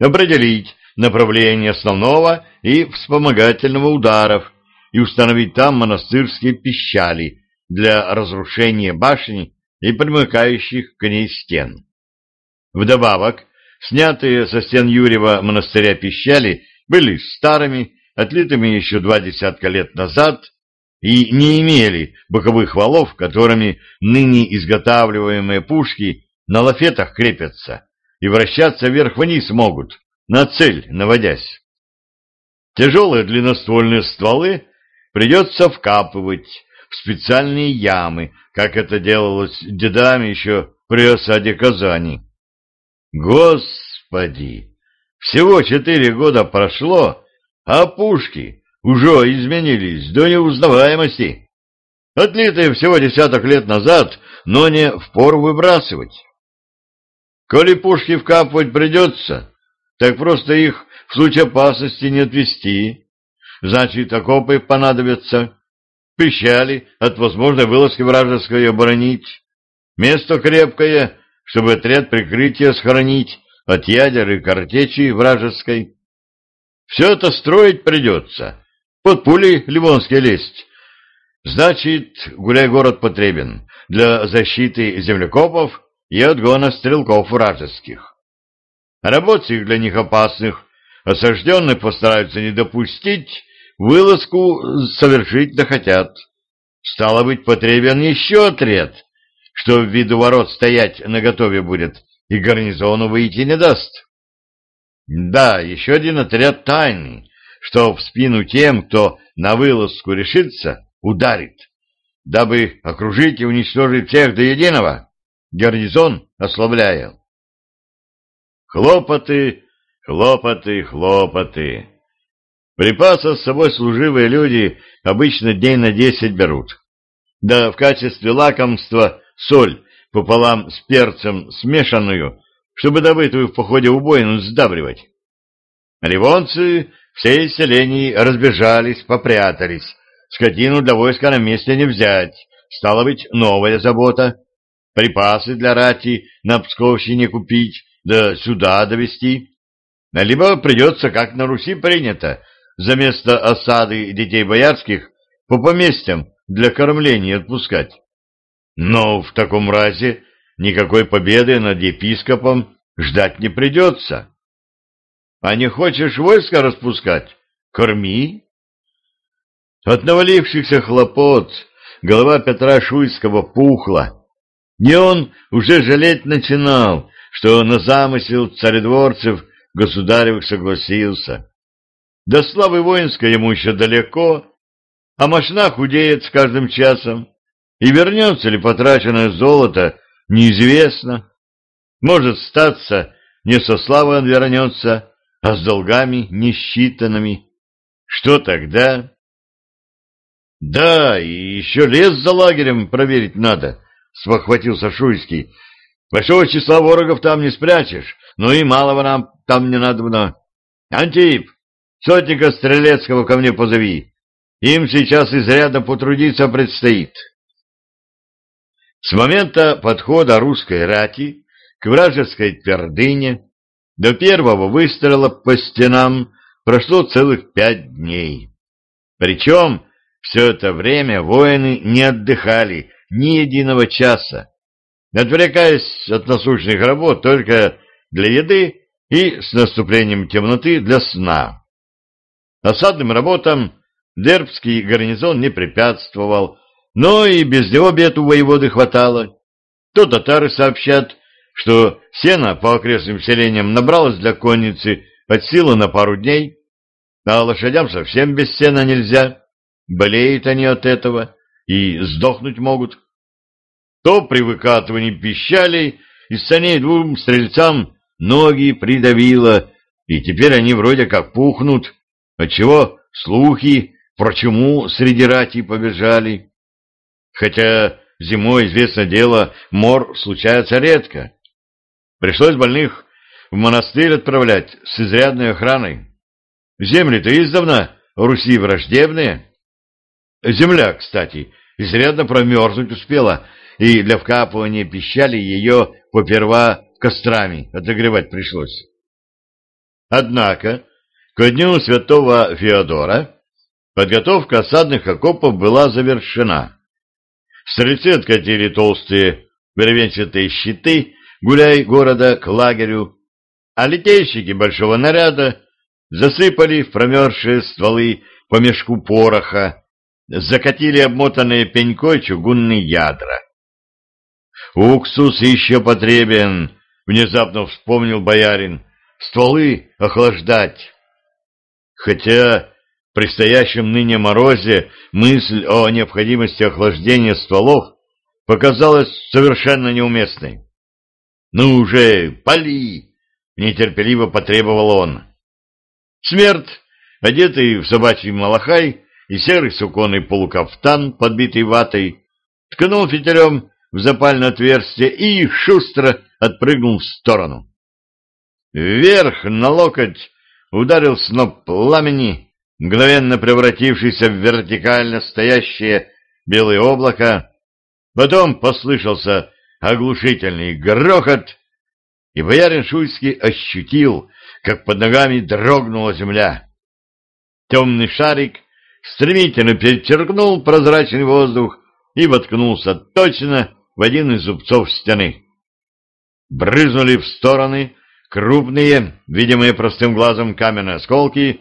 Определить направление основного и вспомогательного ударов и установить там монастырские пищали для разрушения башни и примыкающих к ней стен. Вдобавок, снятые со стен Юрьева монастыря пищали были старыми, отлитыми еще два десятка лет назад и не имели боковых валов, которыми ныне изготавливаемые пушки на лафетах крепятся и вращаться вверх-вниз могут, на цель наводясь. Тяжелые длинноствольные стволы придется вкапывать, в специальные ямы, как это делалось дедами еще при осаде Казани. Господи! Всего четыре года прошло, а пушки уже изменились до неузнаваемости. Отлитые всего десяток лет назад, но не впору выбрасывать. Коли пушки вкапывать придется, так просто их в случае опасности не отвести. Значит, окопы понадобятся пищали от возможной вылазки вражеской оборонить. Место крепкое, чтобы отряд прикрытия сохранить от ядер и картечи вражеской. Все это строить придется, под пули ливонские лезть. Значит, гуляй-город потребен для защиты землекопов и отгона стрелков вражеских. Работ для них опасных осажденных постараются не допустить, Вылазку совершить захотят. Стало быть, потребен еще отряд, что в виду ворот стоять наготове будет и гарнизону выйти не даст. Да, еще один отряд тайный, что в спину тем, кто на вылазку решится, ударит, дабы окружить и уничтожить всех до единого, гарнизон ослабляя. Хлопоты, хлопоты, хлопоты. Припасов с собой служивые люди обычно дней на десять берут. Да в качестве лакомства соль пополам с перцем смешанную, чтобы добытую в походе убойну сдабривать. Ливонцы все из селений разбежались, попрятались. Скотину для войска на месте не взять. Стало быть, новая забота. Припасы для рати на Псковщине купить, да сюда довести. Либо придется, как на Руси принято, за место осады детей боярских по поместьям для кормления отпускать. Но в таком разе никакой победы над епископом ждать не придется. А не хочешь войско распускать? Корми. От навалившихся хлопот голова Петра Шуйского пухла, и он уже жалеть начинал, что на замысел царедворцев государевых согласился. До славы воинской ему еще далеко, а мощна худеет с каждым часом, и вернется ли потраченное золото, неизвестно. Может статься, не со славой он вернется, а с долгами несчитанными. Что тогда? Да, и еще лес за лагерем проверить надо, спохватился Шуйский. Большого числа ворогов там не спрячешь, но и малого нам там не надо. Антип, сотника Стрелецкого ко мне позови. Им сейчас изрядно потрудиться предстоит. С момента подхода русской рати к вражеской твердыне до первого выстрела по стенам прошло целых пять дней. Причем все это время воины не отдыхали ни единого часа, отвлекаясь от насущных работ только для еды и с наступлением темноты для сна. Осадным работам Дербский гарнизон не препятствовал, но и без него бед у воеводы хватало. То татары сообщат, что сено по окрестным селениям набралось для конницы от силы на пару дней, а лошадям совсем без сена нельзя. Болеют они от этого и сдохнуть могут. То при выкатывании пищалей из саней двум стрельцам ноги придавило, и теперь они вроде как пухнут, отчего слухи про чему среди рати побежали. Хотя зимой, известно дело, мор случается редко. Пришлось больных в монастырь отправлять с изрядной охраной. Земли-то издавна Руси враждебные. Земля, кстати, изрядно промерзнуть успела, и для вкапывания пищали ее поперва кострами отогревать пришлось. Однако, ко дню святого Феодора подготовка осадных окопов была завершена. Стрельцы откатили толстые бревенчатые щиты гуляй города к лагерю, а летейщики большого наряда засыпали в промерзшие стволы по мешку пороха, закатили обмотанные пенькой чугунные ядра. «Уксус еще потребен», — внезапно вспомнил боярин, — «стволы охлаждать». Хотя при стоящем ныне морозе мысль о необходимости охлаждения стволов показалась совершенно неуместной. «Ну уже, пали!» — нетерпеливо потребовал он. Смерть, одетый в собачий малахай и серый суконный полукафтан, подбитый ватой, ткнул фитилем в запальное отверстие и шустро отпрыгнул в сторону. Вверх на локоть ударил сноп пламени, мгновенно превратившийся в вертикально стоящее белое облако. Потом послышался оглушительный грохот, и боярин Шуйский ощутил, как под ногами дрогнула земля. Темный шарик стремительно перечеркнул прозрачный воздух и воткнулся точно в один из зубцов стены. Брызнули в стороны крупные, видимые простым глазом каменные осколки,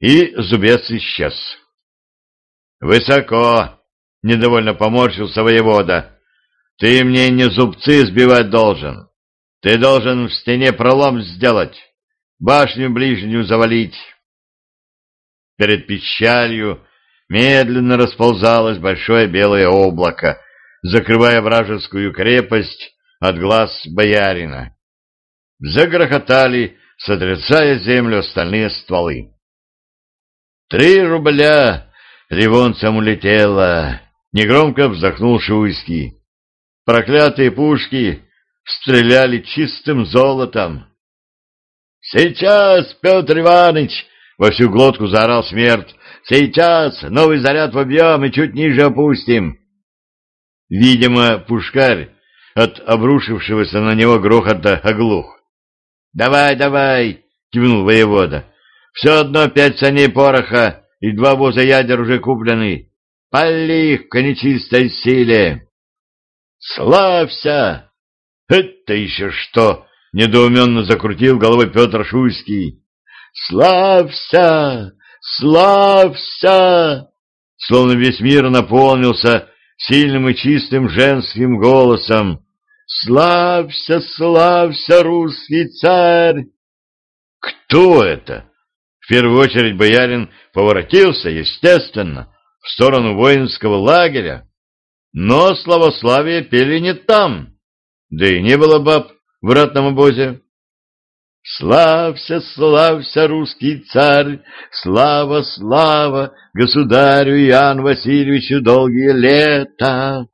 и зубец исчез. «Высоко!» — недовольно поморщился воевода. Ты мне не зубцы сбивать должен. Ты должен в стене пролом сделать, башню ближнюю завалить. Перед печалью медленно расползалось большое белое облако, закрывая вражескую крепость от глаз боярина. Загрохотали, сотрясая землю остальные стволы. «Три рубля!» — ревонцем улетело. Негромко вздохнул Шуйский. Проклятые пушки стреляли чистым золотом. «Сейчас, Петр Иванович!» — во всю глотку заорал смерть. «Сейчас! Новый заряд вобьем и чуть ниже опустим!» Видимо, пушкарь от обрушившегося на него грохота оглух. «Давай, давай!» — кивнул воевода. «Все одно пять саней пороха и два воза ядер уже куплены. Пали их к нечистой силе!» «Славься!» «Это еще что?» — недоуменно закрутил головой Петр Шуйский. «Славься! Славься!» Словно весь мир наполнился сильным и чистым женским голосом. «Славься, славься, русский царь!» «Кто это?» В первую очередь боярин поворотился, естественно, в сторону воинского лагеря. Но славославие пели не там, да и не было баб в ратном обозе. Славься, славься, русский царь, слава, слава, государю Иоанн Васильевичу долгие лета.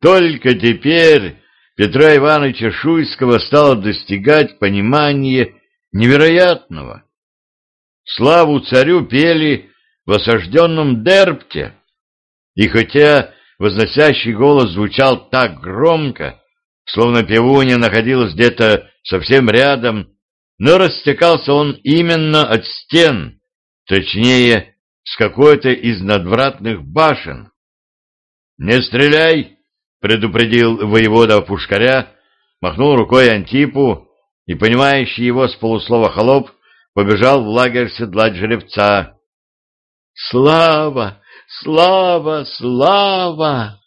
Только теперь Петра Ивановича Шуйского стало достигать понимание невероятного. Славу царю пели в осажденном Дерпте, и хотя возносящий голос звучал так громко, словно певунья находилась где-то совсем рядом, но растекался он именно от стен, точнее, с какой-то из надвратных башен. «Не стреляй!» — предупредил воевода Пушкаря, махнул рукой Антипу, и, понимающий его с полуслова холоп, побежал в лагерь седлать жеребца. «Слава! Слава! Слава!»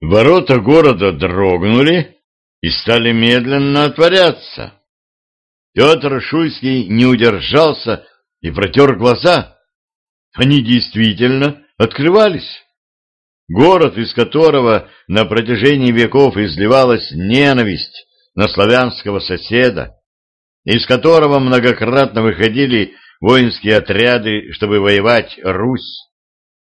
Ворота города дрогнули и стали медленно отворяться. Петр Шуйский не удержался и протер глаза. Они действительно открывались. Город, из которого на протяжении веков изливалась ненависть на славянского соседа, из которого многократно выходили воинские отряды, чтобы воевать Русь,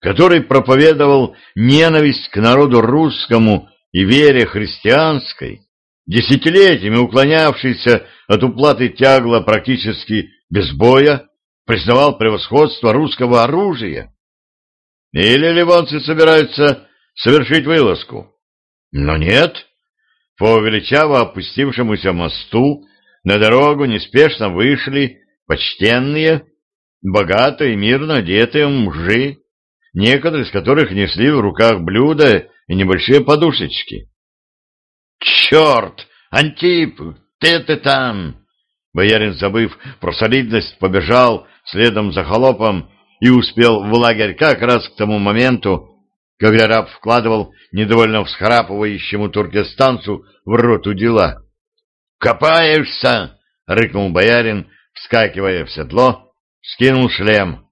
который проповедовал ненависть к народу русскому и вере христианской, десятилетиями уклонявшийся от уплаты тягла практически без боя, признавал превосходство русского оружия. Или ливонцы собираются совершить вылазку? Но нет. По величаво опустившемуся мосту на дорогу неспешно вышли почтенные, богато и мирно одетые мужи, некоторые из которых несли в руках блюда и небольшие подушечки. «Черт! Антип! Ты-ты там!» Боярин, забыв про солидность, побежал следом за холопом и успел в лагерь как раз к тому моменту, когда раб вкладывал недовольно всхрапывающему туркестанцу в рот дела. «Копаешься!» — рыкнул боярин, вскакивая в седло, скинул шлем.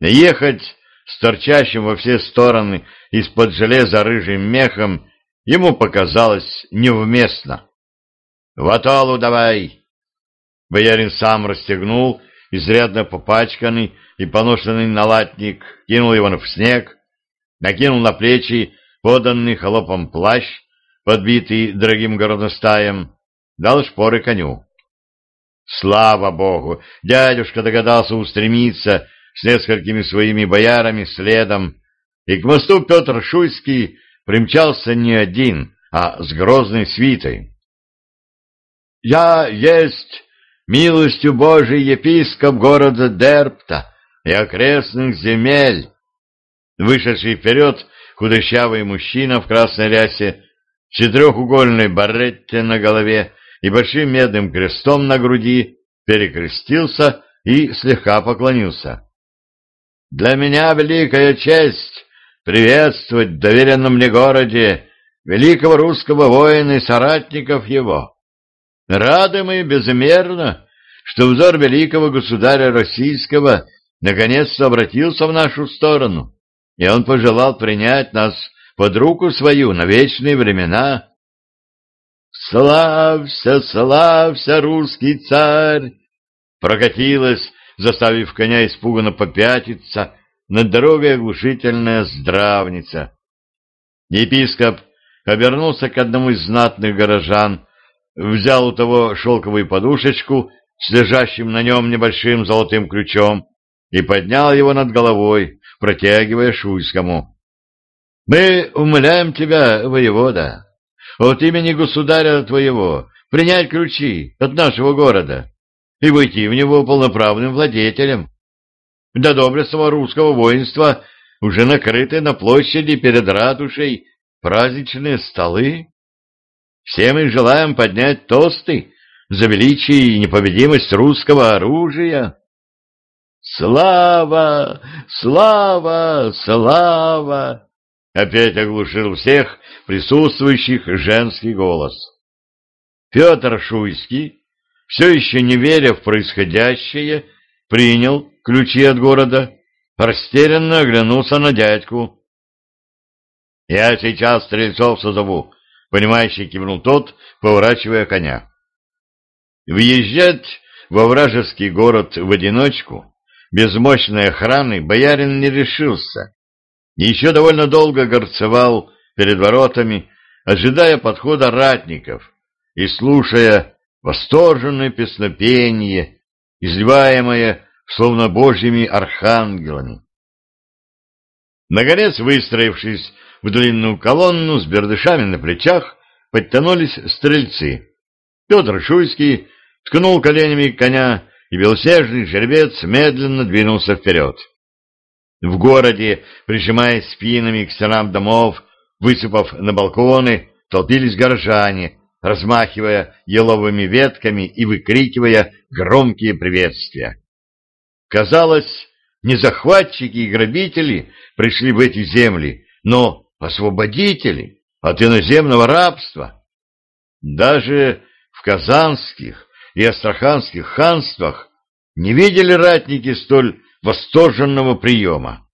Ехать с торчащим во все стороны из-под железа рыжим мехом ему показалось невместно. «В атолу давай!» Боярин сам расстегнул изрядно попачканный и поношенный налатник, кинул его в снег, накинул на плечи поданный холопом плащ, подбитый дорогим горностаем, дал шпоры коню. Слава богу! Дядюшка догадался устремиться с несколькими своими боярами следом, и к мосту Петр Шуйский примчался не один, а с грозной свитой. «Я есть милостью Божией епископ города Дерпта и окрестных земель!» Вышедший вперед худощавый мужчина в красной рясе, четырехугольной барретте на голове и большим медным крестом на груди перекрестился и слегка поклонился. Для меня великая честь приветствовать в доверенном мне городе великого русского воина и соратников его. Рады мы безмерно, что взор великого государя российского наконец-то обратился в нашу сторону, и он пожелал принять нас под руку свою на вечные времена. «Славься, славься, русский царь!» Прокатилась, заставив коня испуганно попятиться, над дорогой оглушительная здравница. Епископ обернулся к одному из знатных горожан, взял у того шелковую подушечку с лежащим на нем небольшим золотым ключом и поднял его над головой, протягивая Шуйскому. — Мы умоляем тебя, воевода, от имени государя твоего принять ключи от нашего города и войти в него полноправным владетелем. До доблестного русского воинства уже накрыты на площади перед ратушей праздничные столы. Все мы желаем поднять тосты за величие и непобедимость русского оружия. «Слава! Слава! Слава!» Опять оглушил всех присутствующих женский голос. Петр Шуйский, все еще не веря в происходящее, принял ключи от города, растерянно оглянулся на дядьку. — Я сейчас стрельцов созову, — понимающий кивнул тот, поворачивая коня. Въезжать во вражеский город в одиночку, без мощной охраны, боярин не решился. Еще довольно долго горцевал перед воротами, ожидая подхода ратников и слушая восторженное песнопение, изливаемое словно божьими архангелами. Наконец, выстроившись в длинную колонну с бердышами на плечах, подтянулись стрельцы. Петр Шуйский ткнул коленями коня, и белоснежный жеребец медленно двинулся вперед. В городе, прижимаясь спинами к стенам домов, высыпав на балконы, толпились горожане, размахивая еловыми ветками и выкрикивая громкие приветствия. Казалось, не захватчики и грабители пришли в эти земли, но освободители от иноземного рабства. Даже в казанских и астраханских ханствах не видели ратники столь восторженного приема.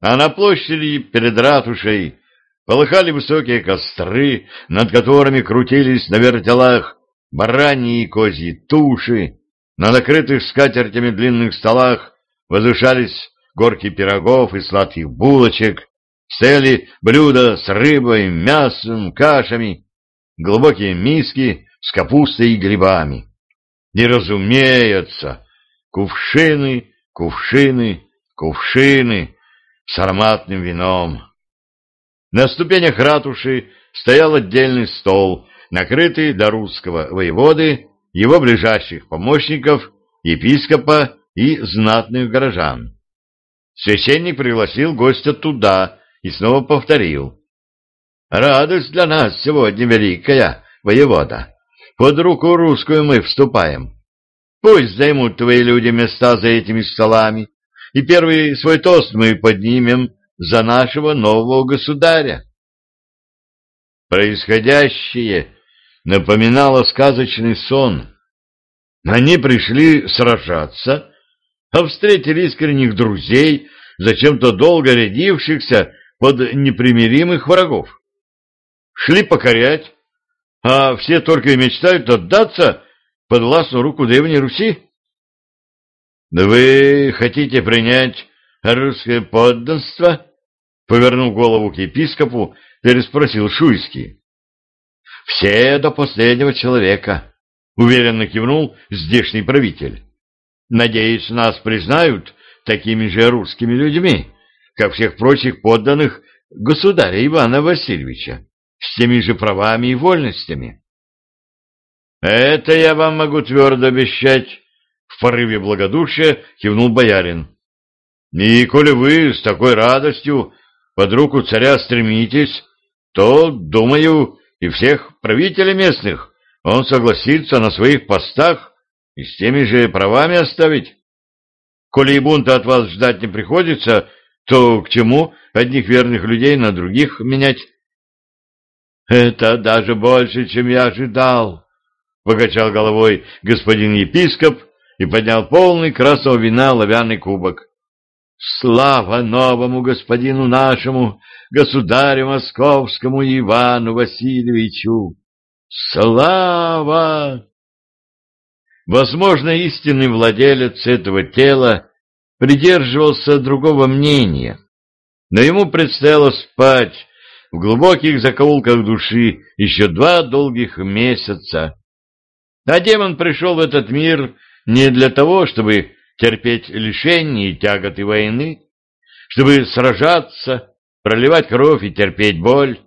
А на площади перед ратушей полыхали высокие костры, над которыми крутились на вертелах бараньи и козьи туши, на накрытых скатертями длинных столах возвышались горки пирогов и сладких булочек, стояли блюда с рыбой, мясом, кашами, глубокие миски с капустой и грибами. И, разумеется, кувшины, кувшины, кувшины с ароматным вином. На ступенях ратуши стоял отдельный стол, накрытый до русского воеводы его ближайших помощников, епископа и знатных горожан. Священник пригласил гостя туда и снова повторил. «Радость для нас сегодня великая, воевода. Под руку русскую мы вступаем. Пусть займут твои люди места за этими столами, и первый свой тост мы поднимем за нашего нового государя». Происходящее напоминало сказочный сон. Они пришли сражаться, а встретили искренних друзей, зачем-то долго рядившихся под непримиримых врагов. Шли покорять, а все только и мечтают отдаться под властную руку Древней Руси. «Вы хотите принять русское подданство?» — повернул голову к епископу, переспросил Шуйский. «Все до последнего человека», — уверенно кивнул здешний правитель. «Надеюсь, нас признают такими же русскими людьми, как всех прочих подданных государя Ивана Васильевича, с теми же правами и вольностями». «Это я вам могу твердо обещать», — в порыве благодушия кивнул боярин. «И коли вы с такой радостью под руку царя стремитесь, то, думаю, и всех правителей местных он согласится на своих постах и с теми же правами оставить. Коли и бунта от вас ждать не приходится, то к чему одних верных людей на других менять? — Это даже больше, чем я ожидал, — покачал головой господин епископ, и поднял полный красного вина лавянный кубок. Слава новому господину нашему, государю московскому Ивану Васильевичу! Слава! Возможно, истинный владелец этого тела придерживался другого мнения, но ему предстояло спать в глубоких закоулках души еще два долгих месяца. А демон пришел в этот мир не для того, чтобы терпеть лишения и тяготы войны, чтобы сражаться, проливать кровь и терпеть боль.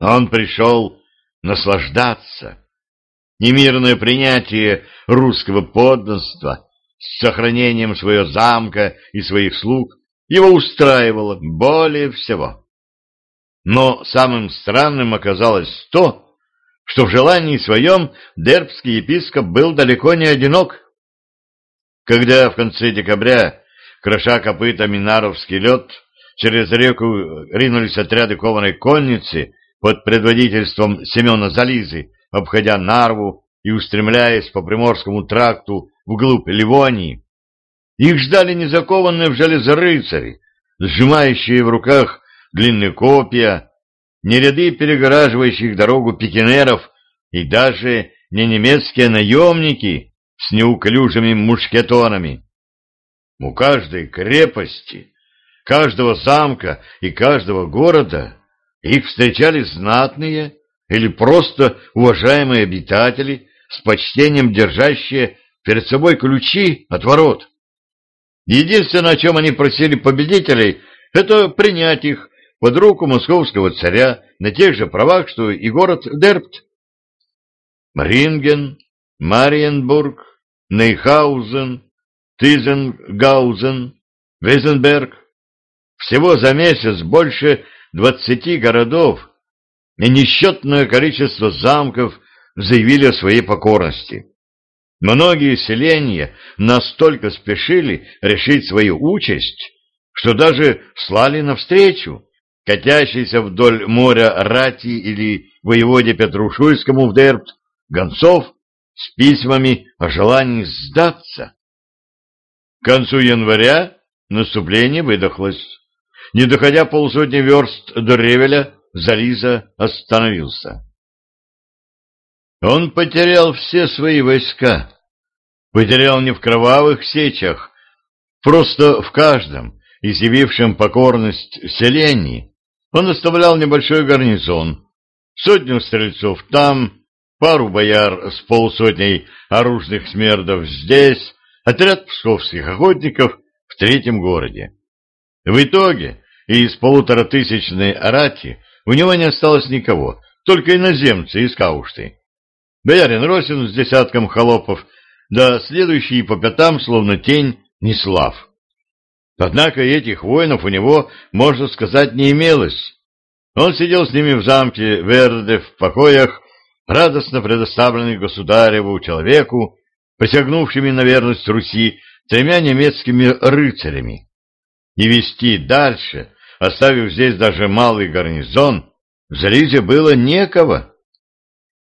Он пришел наслаждаться. Немирное принятие русского подданства с сохранением своего замка и своих слуг его устраивало более всего. Но самым странным оказалось то, что в желании своем дербский епископ был далеко не одинок. Когда в конце декабря, кроша копыта Наровский лед, через реку ринулись отряды кованой конницы под предводительством Семена Зализы, обходя Нарву и устремляясь по Приморскому тракту вглубь Ливонии, их ждали незакованные в железо рыцари, сжимающие в руках длинные копья, не ряды перегораживающих дорогу пикинеров и даже не немецкие наемники, с неуклюжими мушкетонами. У каждой крепости, каждого замка и каждого города их встречали знатные или просто уважаемые обитатели, с почтением держащие перед собой ключи от ворот. Единственное, о чем они просили победителей, это принять их под руку московского царя на тех же правах, что и город Дерпт. Ринген, Мариенбург, Нейхаузен, Тизенгаузен, Везенберг. Всего за месяц больше двадцати городов и несчетное количество замков заявили о своей покорности. Многие селения настолько спешили решить свою участь, что даже слали навстречу катящейся вдоль моря рати или воеводе Петрушуйскому в Дербт гонцов с письмами о желании сдаться. К концу января наступление выдохлось. Не доходя полсотни верст до Ревеля, Зализа остановился. Он потерял все свои войска. Потерял не в кровавых сечах, просто в каждом, изъявившем покорность селении, он оставлял небольшой гарнизон, сотню стрельцов там, пару бояр с полсотней оружных смердов здесь, отряд псковских охотников в третьем городе. В итоге из полуторатысячной арати у него не осталось никого, только иноземцы из Каушты. Боярин Росин с десятком холопов, да следующий по пятам, словно тень, Неслав. Однако этих воинов у него, можно сказать, не имелось. Он сидел с ними в замке Верде в покоях, радостно предоставленный государеву человеку, присягнувшими на верность Руси тремя немецкими рыцарями. И вести дальше, оставив здесь даже малый гарнизон, в Зализе было некого.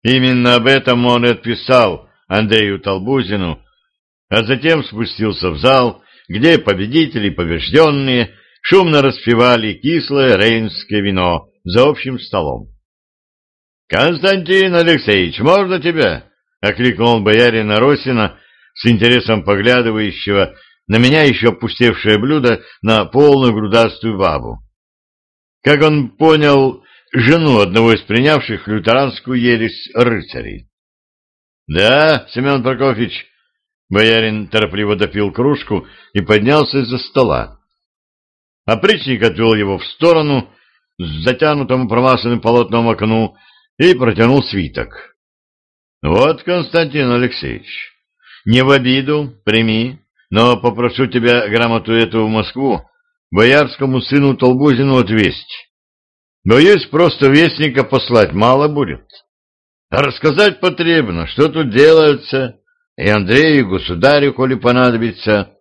Именно об этом он и отписал Андрею Толбузину, а затем спустился в зал, где победители и побежденные шумно распевали кислое рейнское вино за общим столом. — Константин Алексеевич, можно тебя? — окликнул боярина Росина, с интересом поглядывающего на меня еще опустевшее блюдо на полную грудастую бабу. Как он понял, жену одного из принявших лютеранскую ересь рыцарей. — Да, Семен Прокофьевич, — боярин торопливо допил кружку и поднялся из-за стола. Опричник отвел его в сторону, с затянутым промасленным полотном окну, и протянул свиток. Вот, Константин Алексеевич, не в обиду, прими, но попрошу тебя грамоту эту в Москву боярскому сыну Толбузину отвесть. Боюсь, просто вестника послать мало будет. А рассказать потребно, что тут делается, и Андрею, государю, коли понадобится.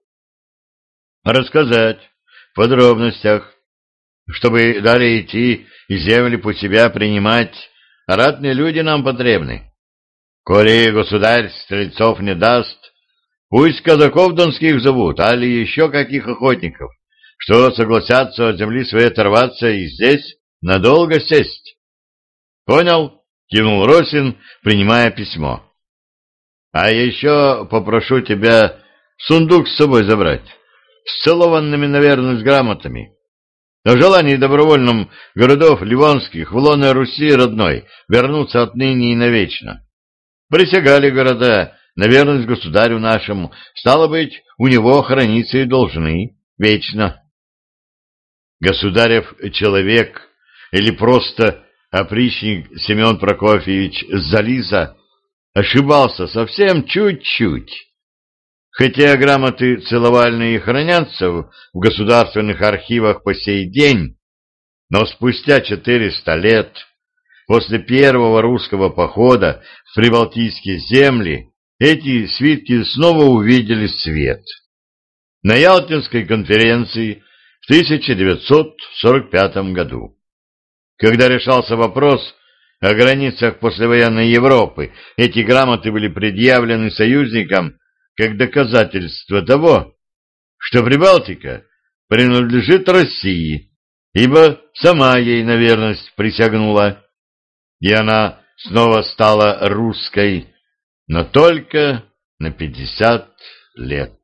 Рассказать в подробностях, чтобы далее идти и земли по себя принимать, ратные люди нам потребны. Коли государь стрельцов не даст, Пусть казаков донских зовут, али еще каких охотников, что согласятся от земли своей оторваться и здесь надолго сесть. — Понял? — кивнул Росин, принимая письмо. — А еще попрошу тебя сундук с собой забрать, с целованными, наверное, с грамотами. На желании добровольном городов Ливонских в лоне Руси родной вернуться отныне и навечно. Присягали города на верность государю нашему, стало быть, у него храниться и должны вечно. Государев человек или просто опричник Семен Прокофьевич Зализа ошибался совсем чуть-чуть. Хотя грамоты целовальные хранятся в государственных архивах по сей день, но спустя 400 лет после первого русского похода в Прибалтийские земли эти свитки снова увидели свет. На Ялтинской конференции в 1945 году, когда решался вопрос о границах послевоенной Европы, эти грамоты были предъявлены союзникам как доказательство того, что Прибалтика принадлежит России, ибо сама ей на верность присягнула, и она снова стала русской, но только на пятьдесят лет.